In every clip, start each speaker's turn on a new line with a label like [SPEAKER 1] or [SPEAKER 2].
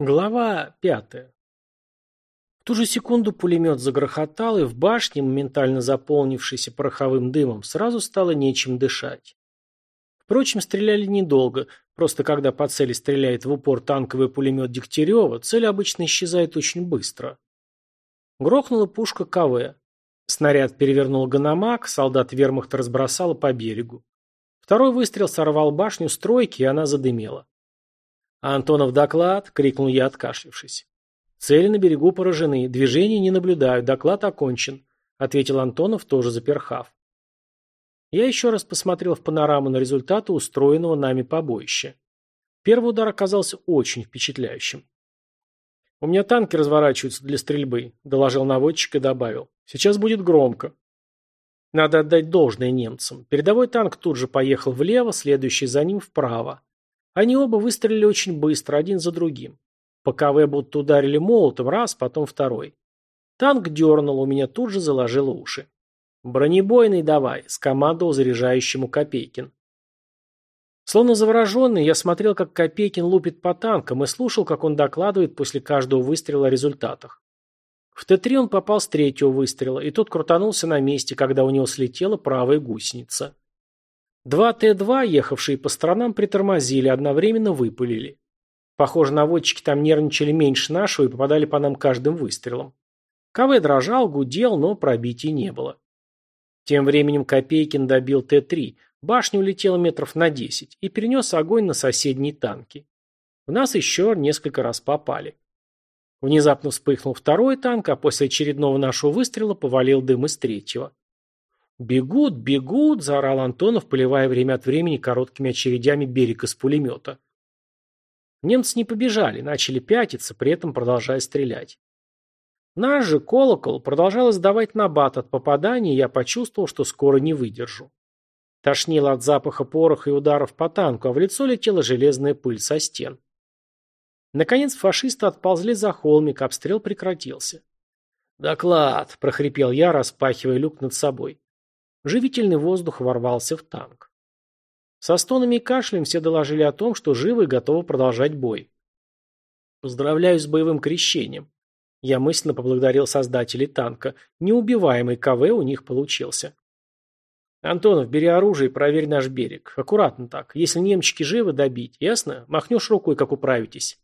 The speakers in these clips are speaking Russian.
[SPEAKER 1] Глава пятая. В ту же секунду пулемет загрохотал, и в башне, моментально заполнившейся пороховым дымом, сразу стало нечем дышать. Впрочем, стреляли недолго, просто когда по цели стреляет в упор танковый пулемет Дегтярева, цель обычно исчезает очень быстро. Грохнула пушка КВ. Снаряд перевернул гономак, солдат вермахта разбросало по берегу. Второй выстрел сорвал башню стройки, и она задымела. «Антонов доклад!» — крикнул я, откашлившись. «Цели на берегу поражены, движений не наблюдаю, доклад окончен», — ответил Антонов, тоже заперхав. Я еще раз посмотрел в панораму на результаты устроенного нами побоища. Первый удар оказался очень впечатляющим. «У меня танки разворачиваются для стрельбы», — доложил наводчик и добавил. «Сейчас будет громко». Надо отдать должное немцам. Передовой танк тут же поехал влево, следующий за ним вправо. Они оба выстрелили очень быстро, один за другим. По КВ будто ударили молотом, раз, потом второй. Танк дернул, у меня тут же заложило уши. «Бронебойный давай», — скомандовал заряжающему Копейкин. Словно завороженный, я смотрел, как Копейкин лупит по танкам и слушал, как он докладывает после каждого выстрела о результатах. В Т-3 он попал с третьего выстрела, и тот крутанулся на месте, когда у него слетела правая гусеница. Два Т-2, ехавшие по сторонам, притормозили, одновременно выпалили. Похоже, наводчики там нервничали меньше нашего и попадали по нам каждым выстрелом. КВ дрожал, гудел, но пробитий не было. Тем временем Копейкин добил Т-3, башня улетела метров на 10 и перенес огонь на соседние танки. В нас еще несколько раз попали. Внезапно вспыхнул второй танк, а после очередного нашего выстрела повалил дым из третьего. «Бегут, бегут!» – заорал Антонов, поливая время от времени короткими очередями берег из пулемета. Немцы не побежали, начали пятиться, при этом продолжая стрелять. Наш же колокол продолжал издавать набат от попадания, и я почувствовал, что скоро не выдержу. Тошнило от запаха пороха и ударов по танку, а в лицо летела железная пыль со стен. Наконец фашисты отползли за холмик, обстрел прекратился. «Доклад!» – прохрипел я, распахивая люк над собой. Живительный воздух ворвался в танк. Со стонами и кашлем все доложили о том, что живы и готовы продолжать бой. Поздравляю с боевым крещением. Я мысленно поблагодарил создателей танка. Неубиваемый КВ у них получился. Антонов, бери оружие и проверь наш берег. Аккуратно так. Если немчики живы, добить. Ясно? Махнешь рукой, как управитесь.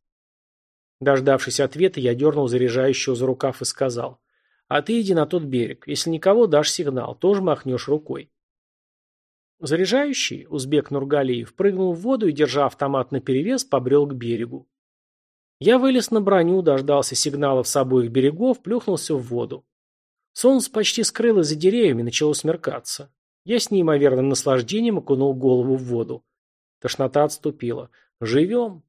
[SPEAKER 1] Дождавшись ответа, я дернул заряжающего за рукав и сказал. А ты иди на тот берег. Если никого, дашь сигнал. Тоже махнешь рукой. Заряжающий, узбек Нургалиев, прыгнул в воду и, держа автомат наперевес, побрел к берегу. Я вылез на броню, дождался сигналов с обоих берегов, плюхнулся в воду. Солнце почти скрылось за деревьями, начало смеркаться. Я с неимоверным наслаждением окунул голову в воду. Тошнота отступила. Живем.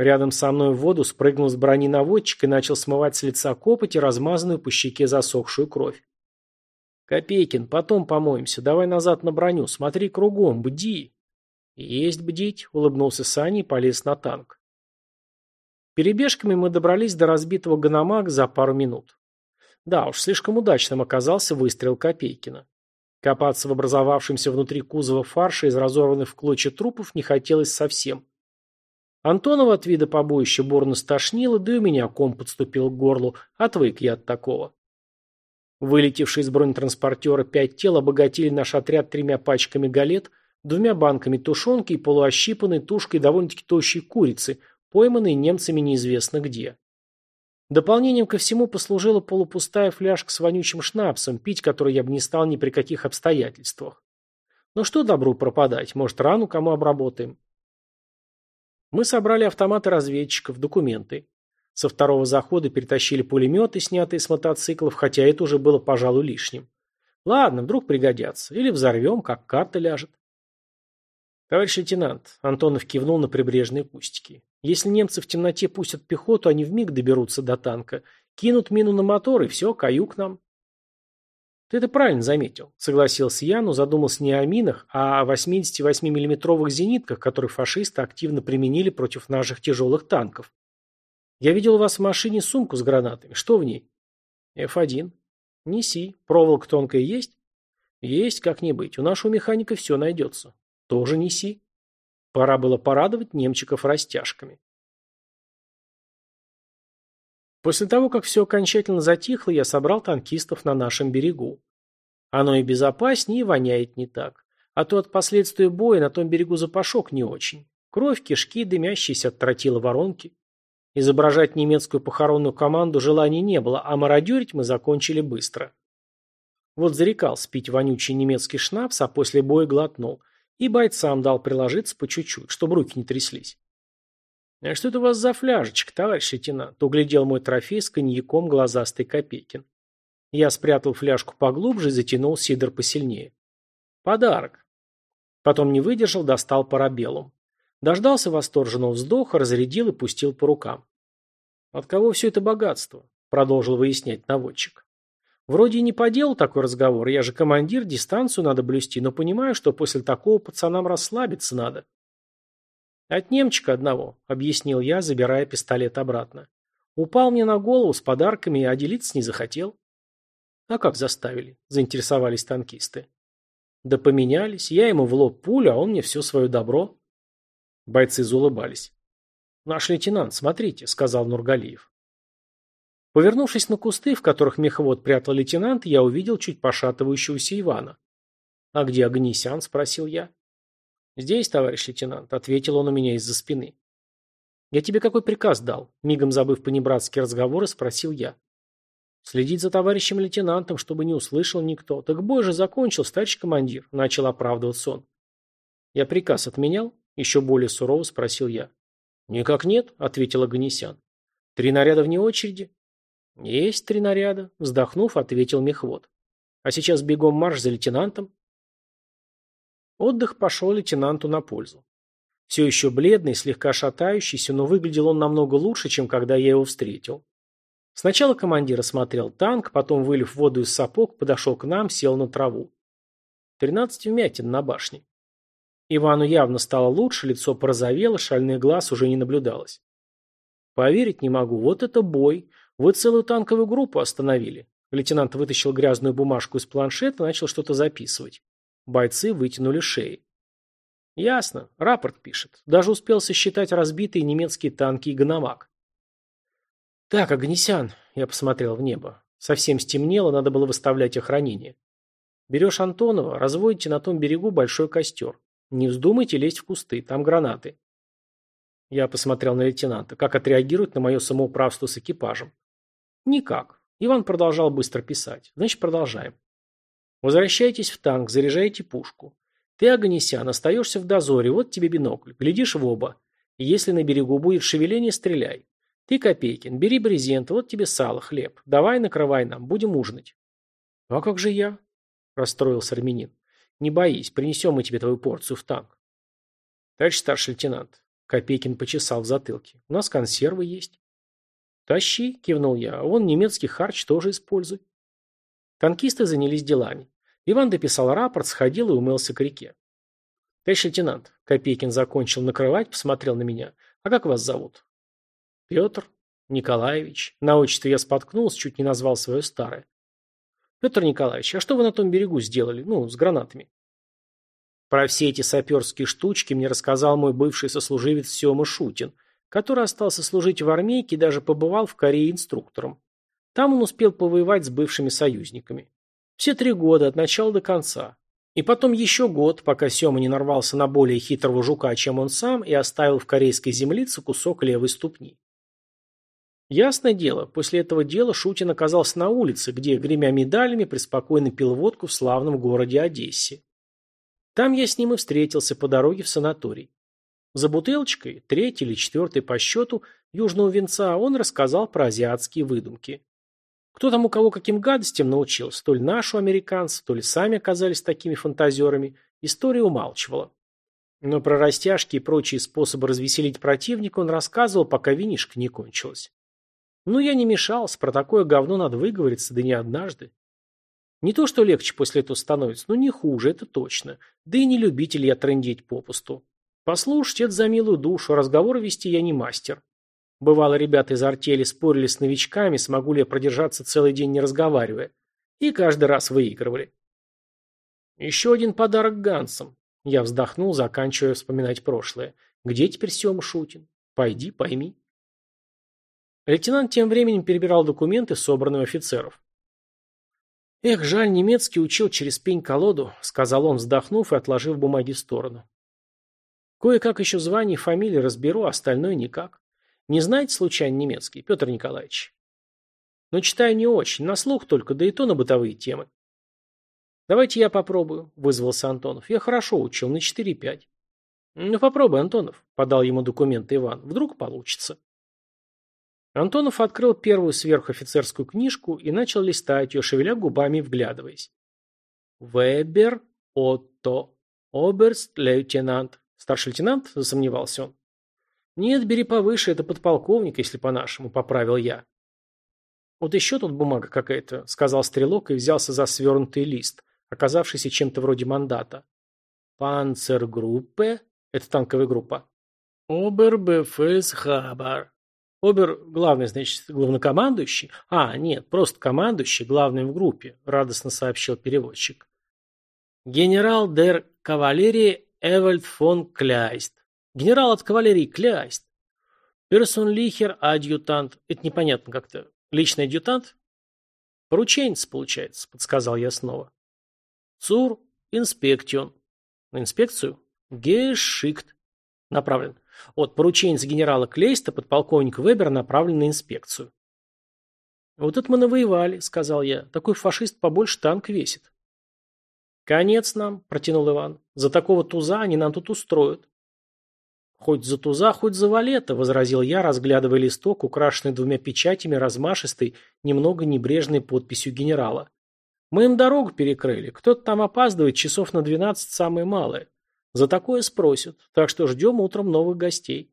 [SPEAKER 1] Рядом со мной в воду спрыгнул с брони наводчик и начал смывать с лица копоть и размазанную по щеке засохшую кровь. «Копейкин, потом помоемся. Давай назад на броню. Смотри кругом. Бди!» «Есть бдить», — улыбнулся Саня и полез на танк. Перебежками мы добрались до разбитого Ганамага за пару минут. Да уж, слишком удачным оказался выстрел Копейкина. Копаться в образовавшемся внутри кузова фарша из разорванных в клочья трупов не хотелось совсем. Антонова от вида побоища бурно стошнило, да и у меня ком подступил к горлу, отвык я от такого. Вылетевшие из бронетранспортера пять тел обогатили наш отряд тремя пачками галет, двумя банками тушенки и полуощипанной тушкой довольно-таки тощей курицы, пойманной немцами неизвестно где. Дополнением ко всему послужила полупустая фляжка с вонючим шнапсом, пить который я бы не стал ни при каких обстоятельствах. Но что добру пропадать, может рану кому обработаем. Мы собрали автоматы разведчиков, документы. Со второго захода перетащили пулеметы, снятые с мотоциклов, хотя это уже было, пожалуй, лишним. Ладно, вдруг пригодятся. Или взорвем, как карта ляжет. Товарищ лейтенант, Антонов кивнул на прибрежные кустики. Если немцы в темноте пустят пехоту, они вмиг доберутся до танка. Кинут мину на мотор, и все, каюк нам. «Ты это правильно заметил», — согласился я, но задумался не о минах, а о 88 миллиметровых зенитках, которые фашисты активно применили против наших тяжелых танков. «Я видел у вас в машине сумку с гранатами. Что в ней?» «Ф1». «Неси. Проволока тонкая есть?» «Есть, как не быть. У нашего механика все найдется». «Тоже неси». Пора было порадовать немчиков растяжками. После того, как все окончательно затихло, я собрал танкистов на нашем берегу. Оно и безопаснее, и воняет не так. А то от последствий боя на том берегу запашок не очень. Кровь, кишки, дымящиеся от тротила воронки. Изображать немецкую похоронную команду желания не было, а мародерить мы закончили быстро. Вот зарекал спить вонючий немецкий шнапс, а после боя глотнул. И бойцам дал приложиться по чуть-чуть, чтобы руки не тряслись. «А что это у вас за фляжечка, товарищ лейтенант?» Углядел мой трофей с коньяком глазастый Копейкин. Я спрятал фляжку поглубже и затянул сидр посильнее. «Подарок». Потом не выдержал, достал парабеллум. Дождался восторженного вздоха, разрядил и пустил по рукам. «От кого все это богатство?» – продолжил выяснять наводчик. «Вроде и не по делу такой разговор, я же командир, дистанцию надо блюсти, но понимаю, что после такого пацанам расслабиться надо». «От немчика одного», — объяснил я, забирая пистолет обратно. «Упал мне на голову с подарками, а делиться не захотел». «А как заставили?» — заинтересовались танкисты. «Да поменялись. Я ему в лоб пулю, а он мне все свое добро». Бойцы заулыбались. «Наш лейтенант, смотрите», — сказал Нургалиев. Повернувшись на кусты, в которых мехвод прятал лейтенант, я увидел чуть пошатывающегося Ивана. «А где Агнесян?» — спросил я. «Здесь, товарищ лейтенант», — ответил он у меня из-за спины. «Я тебе какой приказ дал?» — мигом забыв понебратские разговоры, спросил я. «Следить за товарищем лейтенантом, чтобы не услышал никто. Так бой же закончил, товарищ командир», — начал оправдываться он. «Я приказ отменял?» — еще более сурово спросил я. «Никак нет», — ответил Аганесян. «Три наряда вне очереди?» «Есть три наряда», — вздохнув, ответил мехвод. «А сейчас бегом марш за лейтенантом». Отдых пошел лейтенанту на пользу. Все еще бледный, слегка шатающийся, но выглядел он намного лучше, чем когда я его встретил. Сначала командир осмотрел танк, потом, вылив воду из сапог, подошел к нам, сел на траву. Тринадцать вмятин на башне. Ивану явно стало лучше, лицо порозовело, шальных глаз уже не наблюдалось. Поверить не могу, вот это бой. Вы целую танковую группу остановили. Лейтенант вытащил грязную бумажку из планшета и начал что-то записывать. Бойцы вытянули шеи. Ясно, рапорт пишет. Даже успел сосчитать разбитые немецкие танки и гономак. Так, Агнесян, я посмотрел в небо. Совсем стемнело, надо было выставлять охранение. Берешь Антонова, разводите на том берегу большой костер. Не вздумайте лезть в кусты, там гранаты. Я посмотрел на лейтенанта. Как отреагирует на мое самоуправство с экипажем? Никак. Иван продолжал быстро писать. Значит, продолжаем. Возвращайтесь в танк, заряжайте пушку. Ты, Аганесян, остаешься в дозоре, вот тебе бинокль, глядишь в оба. Если на берегу будет шевеление, стреляй. Ты, Копейкин, бери брезент, вот тебе сало, хлеб. Давай накрывай нам, будем ужинать. А как же я? Расстроился армянин. Не боись, принесем мы тебе твою порцию в танк. Товарищ старший лейтенант, Копейкин почесал в затылке. У нас консервы есть. Тащи, кивнул я, вон немецкий харч тоже используй. Танкисты занялись делами. Иван дописал рапорт, сходил и умылся к реке. «Товарищ лейтенант», — Копейкин закончил накрывать, посмотрел на меня. «А как вас зовут?» «Петр Николаевич». На отчество я споткнулся, чуть не назвал свое старое. «Петр Николаевич, а что вы на том берегу сделали? Ну, с гранатами?» Про все эти саперские штучки мне рассказал мой бывший сослуживец Сема Шутин, который остался служить в армейке и даже побывал в Корее инструктором. Там он успел повоевать с бывшими союзниками. Все три года, от начала до конца. И потом еще год, пока Сема не нарвался на более хитрого жука, чем он сам, и оставил в корейской землице кусок левой ступни. Ясное дело, после этого дела Шутин оказался на улице, где, гремя медалями, преспокойно пил водку в славном городе Одессе. Там я с ним и встретился по дороге в санаторий. За бутылочкой, третий или четвертый по счету, южного венца, он рассказал про азиатские выдумки. Кто там у кого каким гадостям научился, то ли нашу американцы, то ли сами оказались такими фантазерами, история умалчивала. Но про растяжки и прочие способы развеселить противника он рассказывал, пока винишка не кончилась. Ну, я не мешался, про такое говно надо выговориться, да не однажды. Не то, что легче после этого становится, но не хуже, это точно. Да и не любитель я трындеть попусту. Послушать это за милую душу, разговор вести я не мастер. Бывало, ребята из артели спорили с новичками, смогу ли я продержаться целый день не разговаривая. И каждый раз выигрывали. Еще один подарок Гансам. Я вздохнул, заканчивая вспоминать прошлое. Где теперь Сема Шутин? Пойди, пойми. Лейтенант тем временем перебирал документы, собранные у офицеров. «Эх, жаль, немецкий учил через пень-колоду», — сказал он, вздохнув и отложив бумаги в сторону. «Кое-как еще звание и фамилии разберу, а остальное никак. Не знаете, случайно, немецкий, Петр Николаевич?» «Но читаю не очень, на слух только, да и то на бытовые темы». «Давайте я попробую», — вызвался Антонов. «Я хорошо учил, на 4-5». «Ну, попробуй, Антонов», — подал ему документы Иван. «Вдруг получится». Антонов открыл первую сверхофицерскую книжку и начал листать ее, шевеля губами вглядываясь. «Вебер Отто, оберст-лейтенант». «Старший лейтенант?» – засомневался он. «Нет, бери повыше, это подполковник, если по-нашему», – поправил я. «Вот еще тут бумага какая-то», – сказал стрелок и взялся за свернутый лист, оказавшийся чем-то вроде мандата. «Панцергруппе?» – это танковая группа. «Обербефельсхабар», Обер, главный, значит, главнокомандующий? А, нет, просто командующий, главный в группе, радостно сообщил переводчик. Генерал дер кавалерии Эвальд фон Кляйст. Генерал от кавалерии Кляйст. Персонлихер адъютант. Это непонятно как-то. Личный адъютант? Порученец, получается, подсказал я снова. Цур инспектион. На инспекцию? Гешикт. Направлен. От порученец генерала Клейста подполковник Вебер направлен на инспекцию. «Вот это мы навоевали», — сказал я. «Такой фашист побольше танк весит». «Конец нам», — протянул Иван. «За такого туза они нам тут устроят». «Хоть за туза, хоть за валета», — возразил я, разглядывая листок, украшенный двумя печатями, размашистой, немного небрежной подписью генерала. «Мы им дорогу перекрыли. Кто-то там опаздывает часов на двенадцать самое малое. За такое спросят, так что ждем утром новых гостей.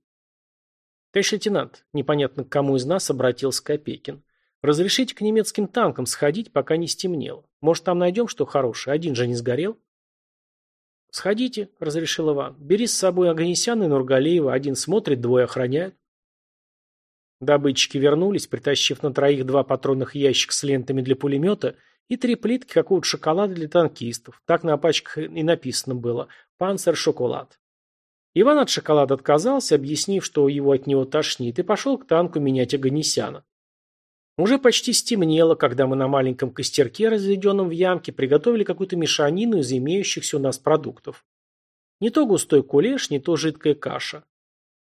[SPEAKER 1] Товарищ лейтенант, непонятно к кому из нас обратился Копейкин. Разрешите к немецким танкам сходить, пока не стемнело. Может, там найдем что хорошее, один же не сгорел? Сходите, разрешил Иван. Бери с собой Аганесяна и Нургалеева, один смотрит, двое охраняют. Добытчики вернулись, притащив на троих два патронных ящика с лентами для пулемета и три плитки какого-то шоколада для танкистов. Так на пачках и написано было. Панцер-шоколад. Иван от шоколада отказался, объяснив, что его от него тошнит, и пошел к танку менять Аганесяна. Уже почти стемнело, когда мы на маленьком костерке, разведенном в ямке, приготовили какую-то мешанину из имеющихся у нас продуктов. Не то густой кулеш, не то жидкая каша.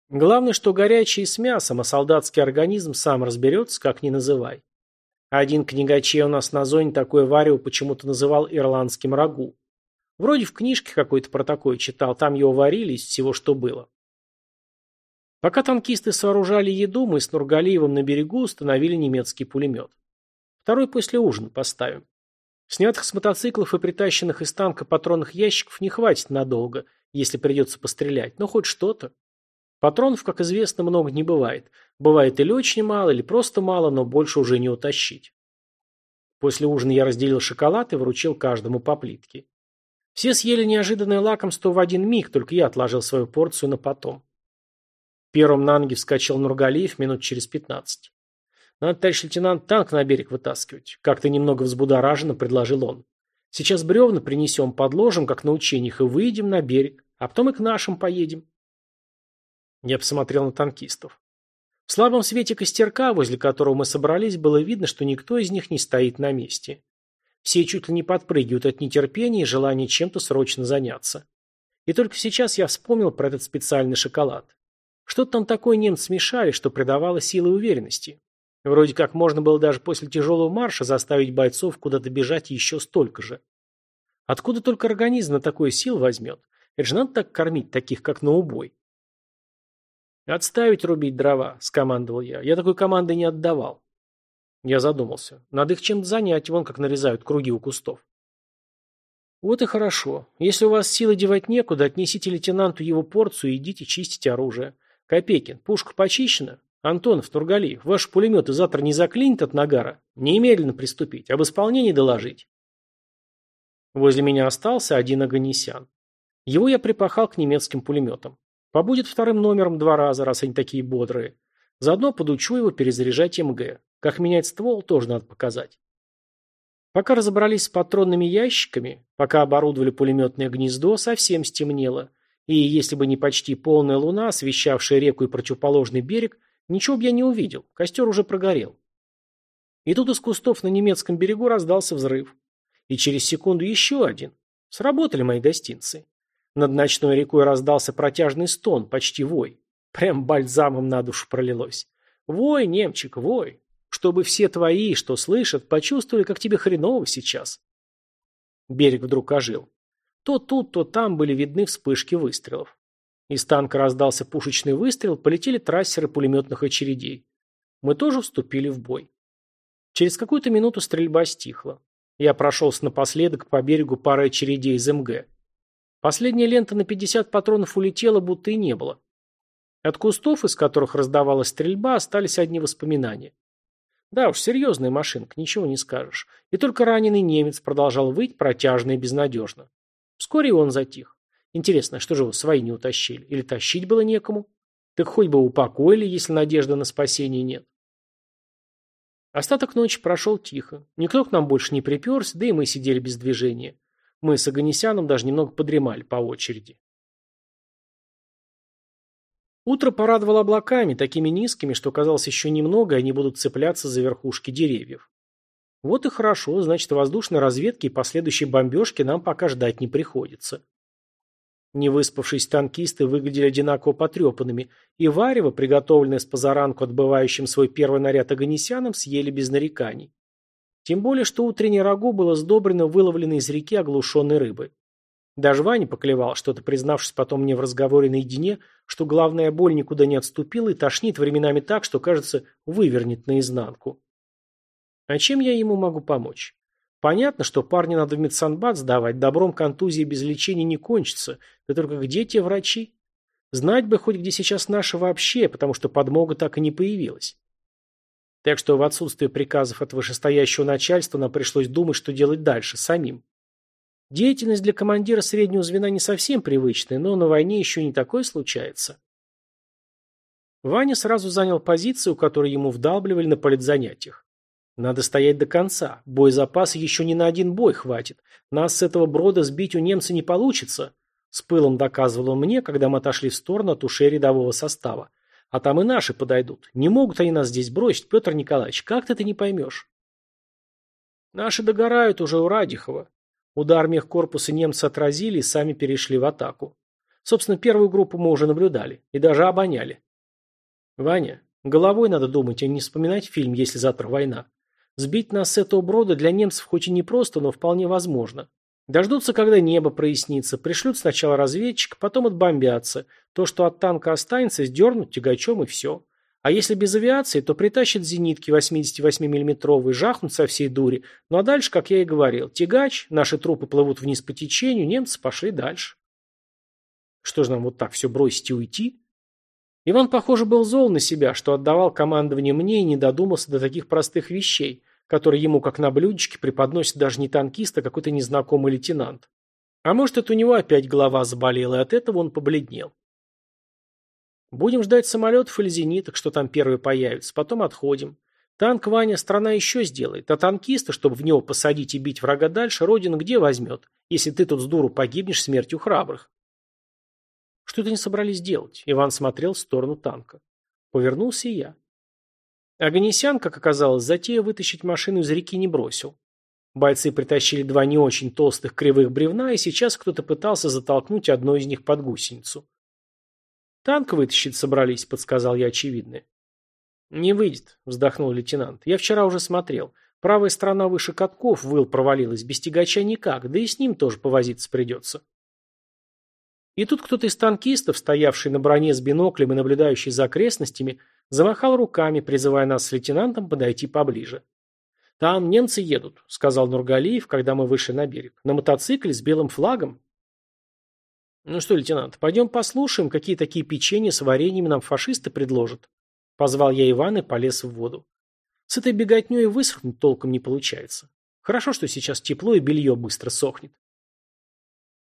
[SPEAKER 1] Главное, что горячее с мясом, а солдатский организм сам разберется, как ни называй. Один книгачей у нас на зоне такое варево почему-то называл ирландским рагу. Вроде в книжке какой-то про такое читал, там его варили из всего, что было. Пока танкисты сооружали еду, мы с Нургалиевым на берегу установили немецкий пулемет. Второй после ужина поставим. Снятых с мотоциклов и притащенных из танка патронных ящиков не хватит надолго, если придется пострелять, но хоть что-то. Патронов, как известно, много не бывает. Бывает или очень мало, или просто мало, но больше уже не утащить. После ужина я разделил шоколад и вручил каждому по плитке. Все съели неожиданное лакомство в один миг, только я отложил свою порцию на потом. Первым на ноги вскочил Нургалиев минут через пятнадцать. «Надо, товарищ лейтенант, танк на берег вытаскивать», — как-то немного взбудораженно предложил он. «Сейчас бревна принесем, подложим, как на учениях, и выйдем на берег, а потом и к нашим поедем». Я посмотрел на танкистов. В слабом свете костерка, возле которого мы собрались, было видно, что никто из них не стоит на месте. Все чуть ли не подпрыгивают от нетерпения и желания чем-то срочно заняться. И только сейчас я вспомнил про этот специальный шоколад. Что-то там такое немцы смешали, что придавало силы уверенности. Вроде как можно было даже после тяжелого марша заставить бойцов куда-то бежать еще столько же. Откуда только организм на такое сил возьмет? Это же надо так кормить таких, как на убой. «Отставить рубить дрова», — скомандовал я. Я такой команды не отдавал. Я задумался. Надо их чем-то занять, вон как нарезают круги у кустов. Вот и хорошо. Если у вас силы девать некуда, отнесите лейтенанту его порцию и идите чистить оружие. Копейкин, пушка почищена? Антонов, Тургалиев, ваши пулеметы завтра не заклинит от нагара? Немедленно приступить, об исполнении доложить. Возле меня остался один Аганесян. Его я припахал к немецким пулеметам. Побудет вторым номером два раза, раз они такие бодрые. Заодно подучу его перезаряжать МГ. Как менять ствол, тоже надо показать. Пока разобрались с патронными ящиками, пока оборудовали пулеметное гнездо, совсем стемнело. И если бы не почти полная луна, освещавшая реку и противоположный берег, Ничего бы я не увидел, костер уже прогорел. И тут из кустов на немецком берегу раздался взрыв. И через секунду еще один. Сработали мои гостинцы. Над ночной рекой раздался протяжный стон, почти вой. Прям бальзамом на душу пролилось. Вой, немчик, вой. Чтобы все твои, что слышат, почувствовали, как тебе хреново сейчас. Берег вдруг ожил. То тут, то там были видны вспышки выстрелов. Из танка раздался пушечный выстрел, полетели трассеры пулеметных очередей. Мы тоже вступили в бой. Через какую-то минуту стрельба стихла. Я прошелся напоследок по берегу парой очередей из МГ. Последняя лента на 50 патронов улетела, будто и не было. От кустов, из которых раздавалась стрельба, остались одни воспоминания. Да уж, серьезная машинка, ничего не скажешь. И только раненый немец продолжал выть протяжно и безнадежно. Вскоре он затих. Интересно, что же его свои не утащили? Или тащить было некому? Так хоть бы упокоили, если надежды на спасение нет. Остаток ночи прошел тихо. Никто к нам больше не приперся, да и мы сидели без движения. Мы с Аганесяном даже немного подремали по очереди. Утро порадовало облаками, такими низкими, что казалось еще немного, и они будут цепляться за верхушки деревьев. Вот и хорошо, значит, воздушной разведки и последующей бомбежки нам пока ждать не приходится. Невыспавшись танкисты выглядели одинаково потрепанными, и варево, приготовленное с позаранку отбывающим свой первый наряд агонесянам, съели без нареканий. Тем более, что утреннее рагу было сдобрено выловленной из реки оглушенной рыбой. Даже Ваня поклевал, что-то признавшись потом мне в разговоре наедине, что главная боль никуда не отступила и тошнит временами так, что, кажется, вывернет наизнанку. А чем я ему могу помочь? Понятно, что парня надо в медсанбат сдавать, добром контузии без лечения не кончится. Да только где те врачи? Знать бы хоть где сейчас наши вообще, потому что подмога так и не появилась. Так что в отсутствие приказов от вышестоящего начальства нам пришлось думать, что делать дальше, самим. Деятельность для командира среднего звена не совсем привычная, но на войне еще не такое случается. Ваня сразу занял позицию, которую ему вдалбливали на политзанятиях. Надо стоять до конца. Боезапаса еще не на один бой хватит. Нас с этого брода сбить у немца не получится. С пылом доказывал он мне, когда мы отошли в сторону от ушей рядового состава. А там и наши подойдут. Не могут они нас здесь бросить, Петр Николаевич. Как ты это не поймешь? Наши догорают уже у Радихова. Удар мехкорпуса немцы отразили и сами перешли в атаку. Собственно, первую группу мы уже наблюдали. И даже обоняли. Ваня, головой надо думать, а не вспоминать фильм «Если завтра война». Сбить нас с этого брода для немцев хоть и непросто, но вполне возможно. Дождутся, когда небо прояснится, пришлют сначала разведчика, потом отбомбятся. То, что от танка останется, сдернут тягачом и все. А если без авиации, то притащат зенитки 88 миллиметровые жахнут со всей дури. Ну а дальше, как я и говорил, тягач, наши трупы плывут вниз по течению, немцы пошли дальше. Что же нам вот так все бросить и уйти? Иван, похоже, был зол на себя, что отдавал командование мне и не додумался до таких простых вещей, которые ему, как на блюдечке, преподносит даже не танкист, а какой-то незнакомый лейтенант. А может, это у него опять голова заболела, и от этого он побледнел. Будем ждать самолетов или зениток, что там первые появятся, потом отходим. Танк Ваня страна еще сделает, а танкиста, чтобы в него посадить и бить врага дальше, Родина где возьмет, если ты тут с дуру погибнешь смертью храбрых? Что-то не собрались делать. Иван смотрел в сторону танка. Повернулся и я. Аганесян, как оказалось, затея вытащить машину из реки не бросил. Бойцы притащили два не очень толстых кривых бревна, и сейчас кто-то пытался затолкнуть одно из них под гусеницу. «Танк вытащить собрались», — подсказал я очевидное. «Не выйдет», — вздохнул лейтенант. «Я вчера уже смотрел. Правая сторона выше катков выл провалилась, без тягача никак, да и с ним тоже повозиться придется». И тут кто-то из танкистов, стоявший на броне с биноклем и наблюдающий за окрестностями, замахал руками, призывая нас с лейтенантом подойти поближе. «Там немцы едут», — сказал Нургалиев, когда мы вышли на берег. «На мотоцикле с белым флагом». «Ну что, лейтенант, пойдем послушаем, какие такие печенья с вареньями нам фашисты предложат». Позвал я Ивана и полез в воду. С этой беготней высохнуть толком не получается. Хорошо, что сейчас тепло и белье быстро сохнет.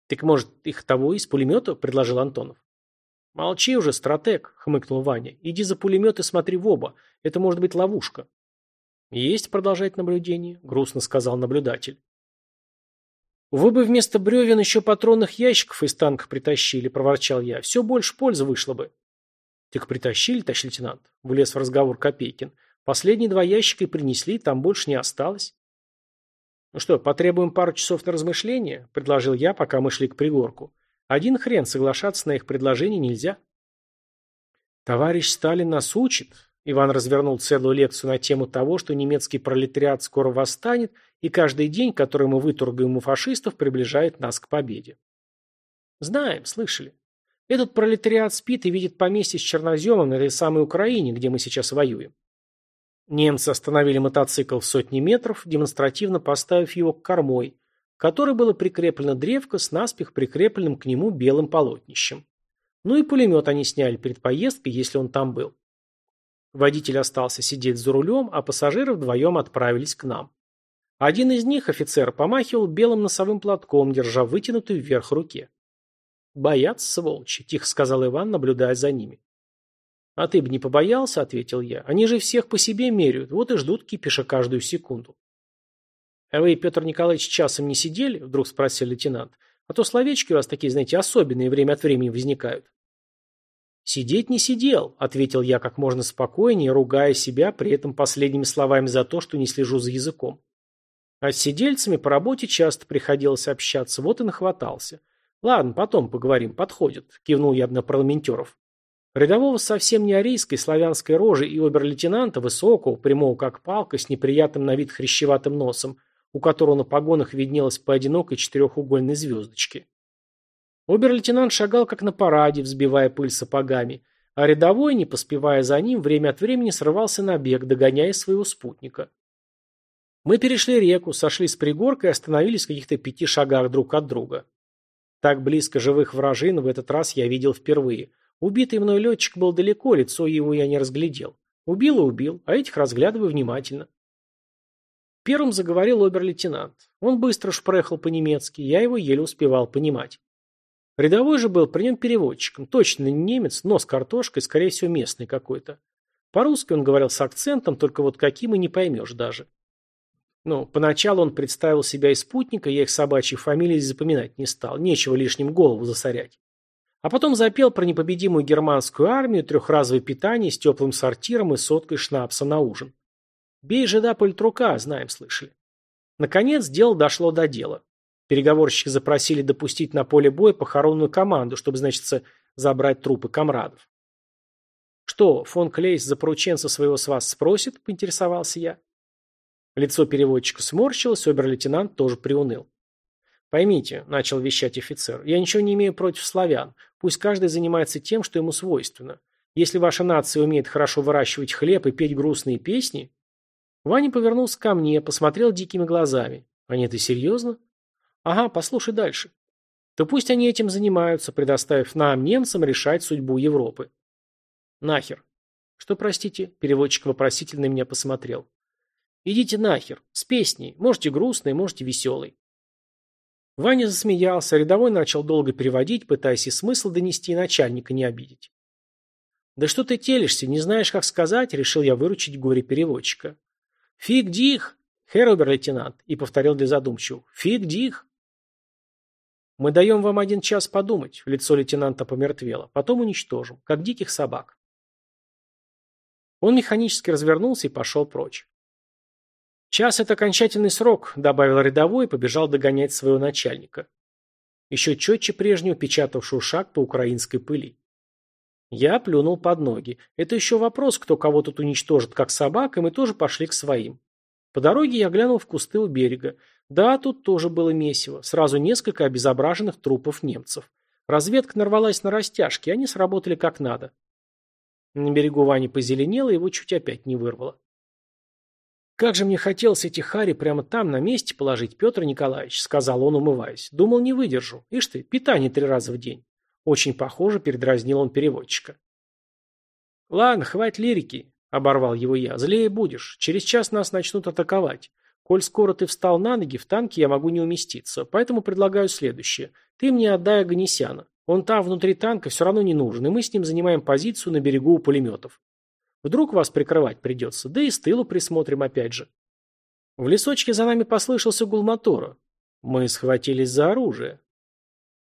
[SPEAKER 1] «Так, может, их того из пулемета?» – предложил Антонов. «Молчи уже, стратег», – хмыкнул Ваня. «Иди за пулемет и смотри в оба. Это может быть ловушка». «Есть продолжать наблюдение», – грустно сказал наблюдатель. «Вы бы вместо бревен еще патронных ящиков из танка притащили», – проворчал я. «Все больше пользы вышло бы». Так притащили, товарищ лейтенант. Влез в разговор Копейкин. Последние два ящика и принесли, там больше не осталось. Ну что, потребуем пару часов на размышление? Предложил я, пока мы шли к пригорку. Один хрен, соглашаться на их предложение нельзя. Товарищ Сталин нас учит. Иван развернул целую лекцию на тему того, что немецкий пролетариат скоро восстанет, и каждый день, который мы выторгаем у фашистов, приближает нас к победе. Знаем, слышали. Этот пролетариат спит и видит поместье с черноземом на этой самой Украине, где мы сейчас воюем. Немцы остановили мотоцикл в сотни метров, демонстративно поставив его к кормой, к которой было прикреплено древко с наспех прикрепленным к нему белым полотнищем. Ну и пулемет они сняли перед поездкой, если он там был. Водитель остался сидеть за рулем, а пассажиры вдвоем отправились к нам. Один из них, офицер, помахивал белым носовым платком, держа вытянутый вверх руке. «Боятся, сволочи», — тихо сказал Иван, наблюдая за ними. «А ты бы не побоялся?» – ответил я. «Они же всех по себе меряют, вот и ждут кипиша каждую секунду». «А вы, Петр Николаевич, часом не сидели?» – вдруг спросил лейтенант. «А то словечки у вас такие, знаете, особенные, время от времени возникают». «Сидеть не сидел», – ответил я как можно спокойнее, ругая себя при этом последними словами за то, что не слежу за языком. А с сидельцами по работе часто приходилось общаться, вот и нахватался. «Ладно, потом поговорим, подходит», – кивнул я на парламентеров. Рядового совсем не арийской славянской рожи и обер-лейтенанта, высокого, прямого как палка, с неприятным на вид хрящеватым носом, у которого на погонах виднелась по одинокой четырехугольной звездочке. Обер-лейтенант шагал как на параде, взбивая пыль сапогами, а рядовой, не поспевая за ним, время от времени срывался на бег, догоняя своего спутника. Мы перешли реку, сошли с пригорка и остановились в каких-то пяти шагах друг от друга. Так близко живых вражин в этот раз я видел впервые – Убитый мной летчик был далеко, лицо его я не разглядел. Убил и убил, а этих разглядываю внимательно. Первым заговорил обер-лейтенант. Он быстро шпрехал по-немецки, я его еле успевал понимать. Рядовой же был при нем переводчиком. Точно не немец, но с картошкой, скорее всего, местный какой-то. По-русски он говорил с акцентом, только вот каким и не поймешь даже. Ну, поначалу он представил себя и спутника, я их собачьи фамилии запоминать не стал. Нечего лишним голову засорять. А потом запел про непобедимую германскую армию, трехразовое питание с теплым сортиром и соткой шнапса на ужин. Бей жида пультрука, знаем, слышали. Наконец, дело дошло до дела. Переговорщики запросили допустить на поле боя похоронную команду, чтобы, значит, забрать трупы комрадов. «Что, фон Клейс за порученца своего с вас спросит?» – поинтересовался я. Лицо переводчика сморщилось, обер-лейтенант тоже приуныл. «Поймите», – начал вещать офицер, – «я ничего не имею против славян. Пусть каждый занимается тем, что ему свойственно. Если ваша нация умеет хорошо выращивать хлеб и петь грустные песни...» Ваня повернулся ко мне, посмотрел дикими глазами. «Они это серьезно?» «Ага, послушай дальше». «То пусть они этим занимаются, предоставив нам, немцам, решать судьбу Европы». «Нахер». «Что, простите?» – переводчик вопросительно меня посмотрел. «Идите нахер. С песней. Можете грустной, можете веселой». Ваня засмеялся, рядовой начал долго переводить, пытаясь и смысл донести, и начальника не обидеть. «Да что ты телишься, не знаешь, как сказать?» – решил я выручить горе-переводчика. «Фиг дих, хер лейтенант и повторил для задумчивого. «Фиг дих!» «Мы даем вам один час подумать», – лицо лейтенанта помертвело. «Потом уничтожим, как диких собак». Он механически развернулся и пошел прочь. «Час – это окончательный срок», – добавил рядовой и побежал догонять своего начальника. Еще четче прежнего печатавшего шаг по украинской пыли. Я плюнул под ноги. Это еще вопрос, кто кого тут уничтожит, как собак, и мы тоже пошли к своим. По дороге я глянул в кусты у берега. Да, тут тоже было месиво. Сразу несколько обезображенных трупов немцев. Разведка нарвалась на растяжки, они сработали как надо. На берегу Вани позеленело, его чуть опять не вырвало. «Как же мне хотелось эти хари прямо там, на месте положить, Петр Николаевич», — сказал он, умываясь. «Думал, не выдержу. Ишь ты, питание три раза в день». Очень похоже, передразнил он переводчика. «Ладно, хватит лирики», — оборвал его я. «Злее будешь. Через час нас начнут атаковать. Коль скоро ты встал на ноги, в танке я могу не уместиться. Поэтому предлагаю следующее. Ты мне отдай Аганесяна. Он там внутри танка все равно не нужен, и мы с ним занимаем позицию на берегу у пулеметов. Вдруг вас прикрывать придется, да и с тылу присмотрим опять же. В лесочке за нами послышался гул мотора. Мы схватились за оружие.